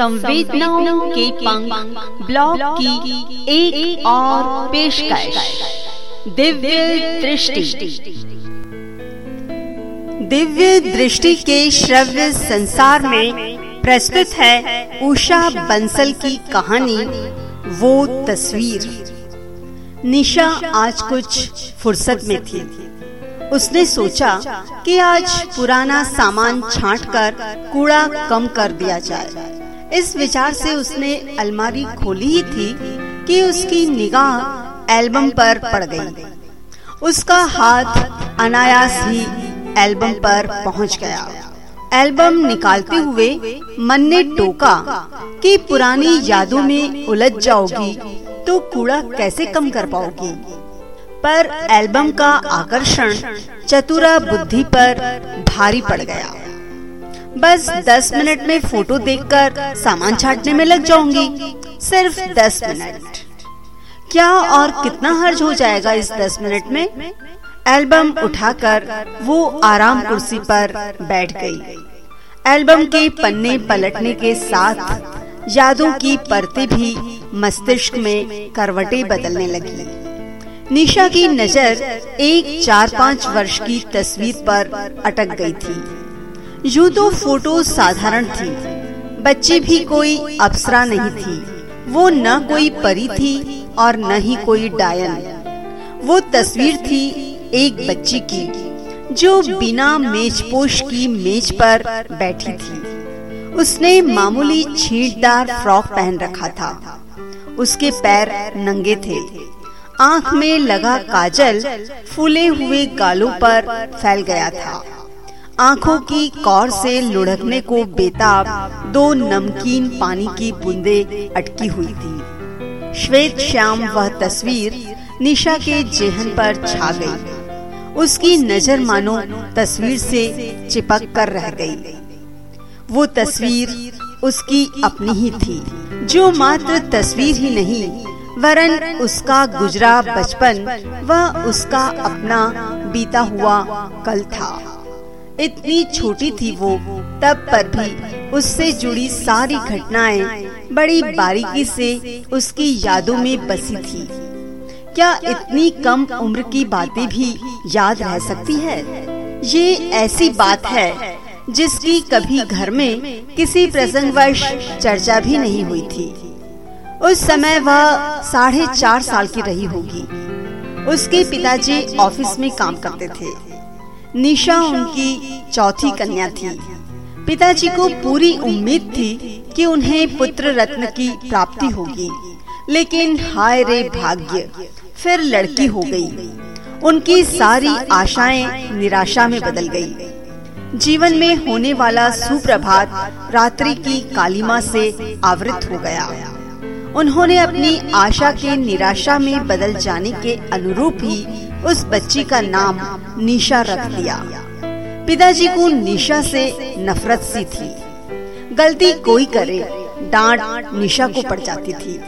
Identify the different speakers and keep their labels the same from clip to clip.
Speaker 1: संवेदनाओं के पंख ब्लॉग की एक, एक और पेशकश। दिव्य दृष्टि। दिव्य दृष्टि के श्रव्य संसार में प्रस्तुत है उषा बंसल की कहानी वो तस्वीर। निशा आज कुछ फुर्सत में थी। उसने सोचा कि आज पुराना सामान छांटकर कूड़ा कम कर दिया जाए। इस विचार से उसने अलमारी खोली ही थी कि उसकी निगाह एल्बम पर पड़ गई। उसका हाथ अनायास ही एल्बम पर पहुँच गया। एल्बम निकालते हुए मन ने टोका कि पुरानी यादों में उलझ जाओगी तो कूड़ा कैसे कम कर पाओगी। पर एल्बम का आकर्षण चतुरा बुद्धि पर भारी पड़ गया। बस दस मिनट में फ़ोटो देखकर सामान छाटने में लग जाऊँगी। सिर्फ़ दस मिनट। क्या और कितना हर्ज हो जाएगा इस दस मिनट में? एल्बम उठाकर वो आराम कुर्सी पर बैठ गई। एल्बम के पन्ने पलटने के साथ यादों की परतें भी मस्तिष्क में करवटें बदलने लगी। निशा की नज़र एक चार पाँच वर्ष की तस्वीर पर अटक गई थी। यूँ तो फ़ोटो साधारण थी। बच्ची भी कोई अप्सरा नहीं थी। वो न कोई परी थी और न ही कोई डायन। वो तस्वीर थी एक बच्ची की, जो बिना मेजपोश की मेज पर बैठी थी। उसने मामूली छींटदार फ्रॉक पहन रखा था। उसके पैर नंगे थे। आँख में लगा काजल फूले हुए गालों पर फैल गया था। आँखों की कौर से लुढ़कने को बेताब दो नमकीन पानी की बूंदे अटकी हुई थी श्वेत श्याम वह तस्वीर निशा के जेहन पर छा गई। उसकी नज़र मानो तस्वीर से चिपक कर रह गई। वो तस्वीर उसकी अपनी ही थी जो मात्र तस्वीर ही नहीं, वरन उसका गुजरा बचपन व उसका अपना बीता हुआ कल था इतनी छोटी थी वो, तब पर भी उससे जुड़ी सारी घटनाएँ बड़ी बारीकी से उसकी यादों में बसी थी। क्या इतनी कम उम्र की बातें भी याद रह सकती है? ये ऐसी बात है जिसकी कभी घर में किसी प्रसंगवश चर्चा भी नहीं हुई थी। उस समय वह साढ़े चार साल की रही होगी। उसके पिताजी ऑफ़िस में काम करते थे। निशा उनकी चौथी कन्या थी पिताजी को पूरी उम्मीद थी कि उन्हें पुत्र रत्न की प्राप्ति होगी लेकिन हाय रे भाग्य, फिर लड़की हो गई। उनकी सारी आशाएँ निराशा में बदल गई। जीवन में होने वाला सुप्रभात रात्रि की कालिमा से आवृत हो गया उन्होंने अपनी आशा के निराशा में बदल जाने के अनुरूप ही उस बच्ची का नाम निशा रख दिया पिताजी को निशा से नफरत सी थी। गलती कोई करे, डांट निशा को पड़ जाती थी।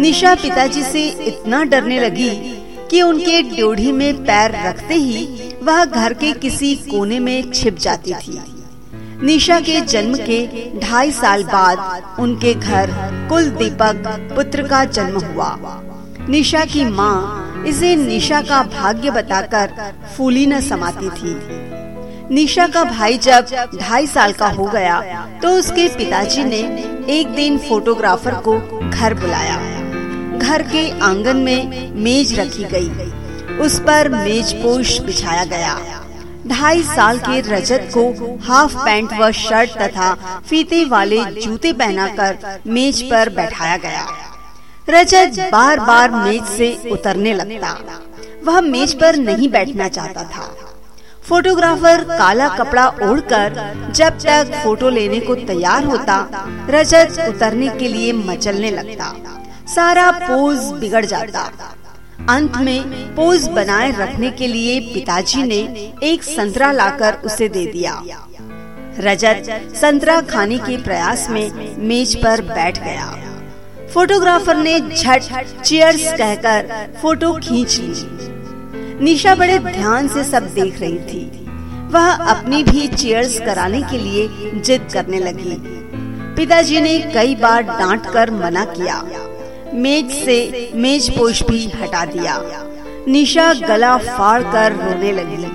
Speaker 1: निशा पिताजी से इतना डरने लगी कि उनके ड्योढ़ी में पैर रखते ही वह घर के किसी कोने में छिप जाती थी। निशा के जन्म के ढाई साल बाद उनके घर कुल दीपक पुत्र का जन्म हुआ। निशा की माँ इसे निशा का भाग्य बताकर फूली न समाती थी। निशा का भाई जब ढाई साल का हो गया तो उसके पिताजी ने एक दिन फोटोग्राफर को घर बुलाया। घर के आँगन में मेज रखी गई। उस पर मेज पोश बिछाया गया। ढाई साल के रजत को हाफ़ पैंट व शर्ट तथा फीते वाले जूते पहनाकर मेज पर बैठाया गया। रजत बार बार मेज से उतरने लगता। वह मेज पर नहीं बैठना चाहता था। फोटोग्राफर काला कपड़ा ओढ़कर जब तक फ़ोटो लेने को तैयार होता, रजत उतरने के लिए मचलने लगता। सारा पोज बिगड़ जाता। अंत में पोज बनाए रखने के लिए पिताजी ने एक संतरा लाकर उसे दे दिया। रजत संतरा खाने के प्रयास में मेज पर बैठ गया। फोटोग्राफर ने झट चीयर्स कहकर फ़ोटो खींच ली। निशा बड़े ध्यान से सब देख रही थी। वह अपनी भी चीयर्स कराने के लिए जिद करने लगी। पिताजी ने कई बार डांट कर मना किया। मेज से मेज पोश भी हटा दिया। निशा गला फाड़ कर रोने लगी।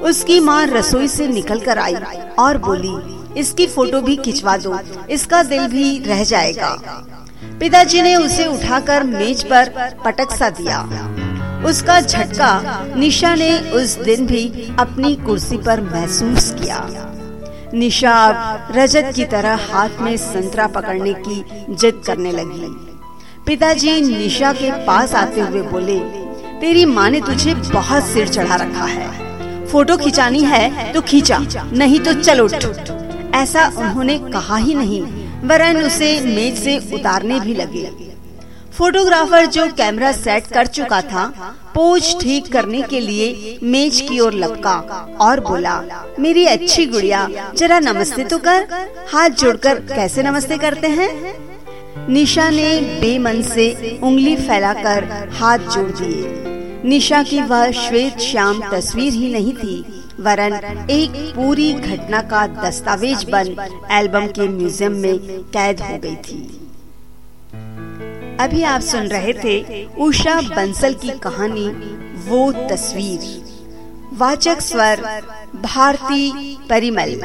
Speaker 1: उसकी माँ रसोई से निकल कर आई और बोली, इसकी फ़ोटो भी खिंचवा दो। इसका दिल भी रह जाएगा। पिताजी ने उसे उठाकर मेज पर पटक सा दिया। उसका झटका, निशा ने उस दिन भी अपनी कुर्सी पर महसूस किया। निशा अब रजत की तरह हाथ में संतरा पकड़ने की जिद करने लगी। पिताजी निशा के पास आते हुए बोले, तेरी माँ ने तुझे बहुत सिर चढ़ा रखा है। फ़ोटो खिंचानी है तो खींचा, नहीं तो चलो ऐसा उन्होंने कहा ही नहीं। वरन उसे मेज से उतारने भी लगे। फोटोग्राफर जो कैमरा सेट कर चुका था, पोज ठीक करने के लिए मेज की ओर लपका और बोला, मेरी अच्छी गुड़िया, जरा नमस्ते तो कर। हाथ जोड़कर कैसे नमस्ते करते हैं? निशा ने बेमन से उंगली फैलाकर हाथ जोड़ दिए। निशा की वह श्वेत श्याम तस्वीर ही नहीं थी वरन एक पूरी घटना का दस्तावेज़ बन एल्बम के म्यूज़ियम में कैद हो गई थी। अभी आप सुन रहे थे उषा बंसल की कहानी, वो तस्वीर। वाचक स्वर, भारती परिमल।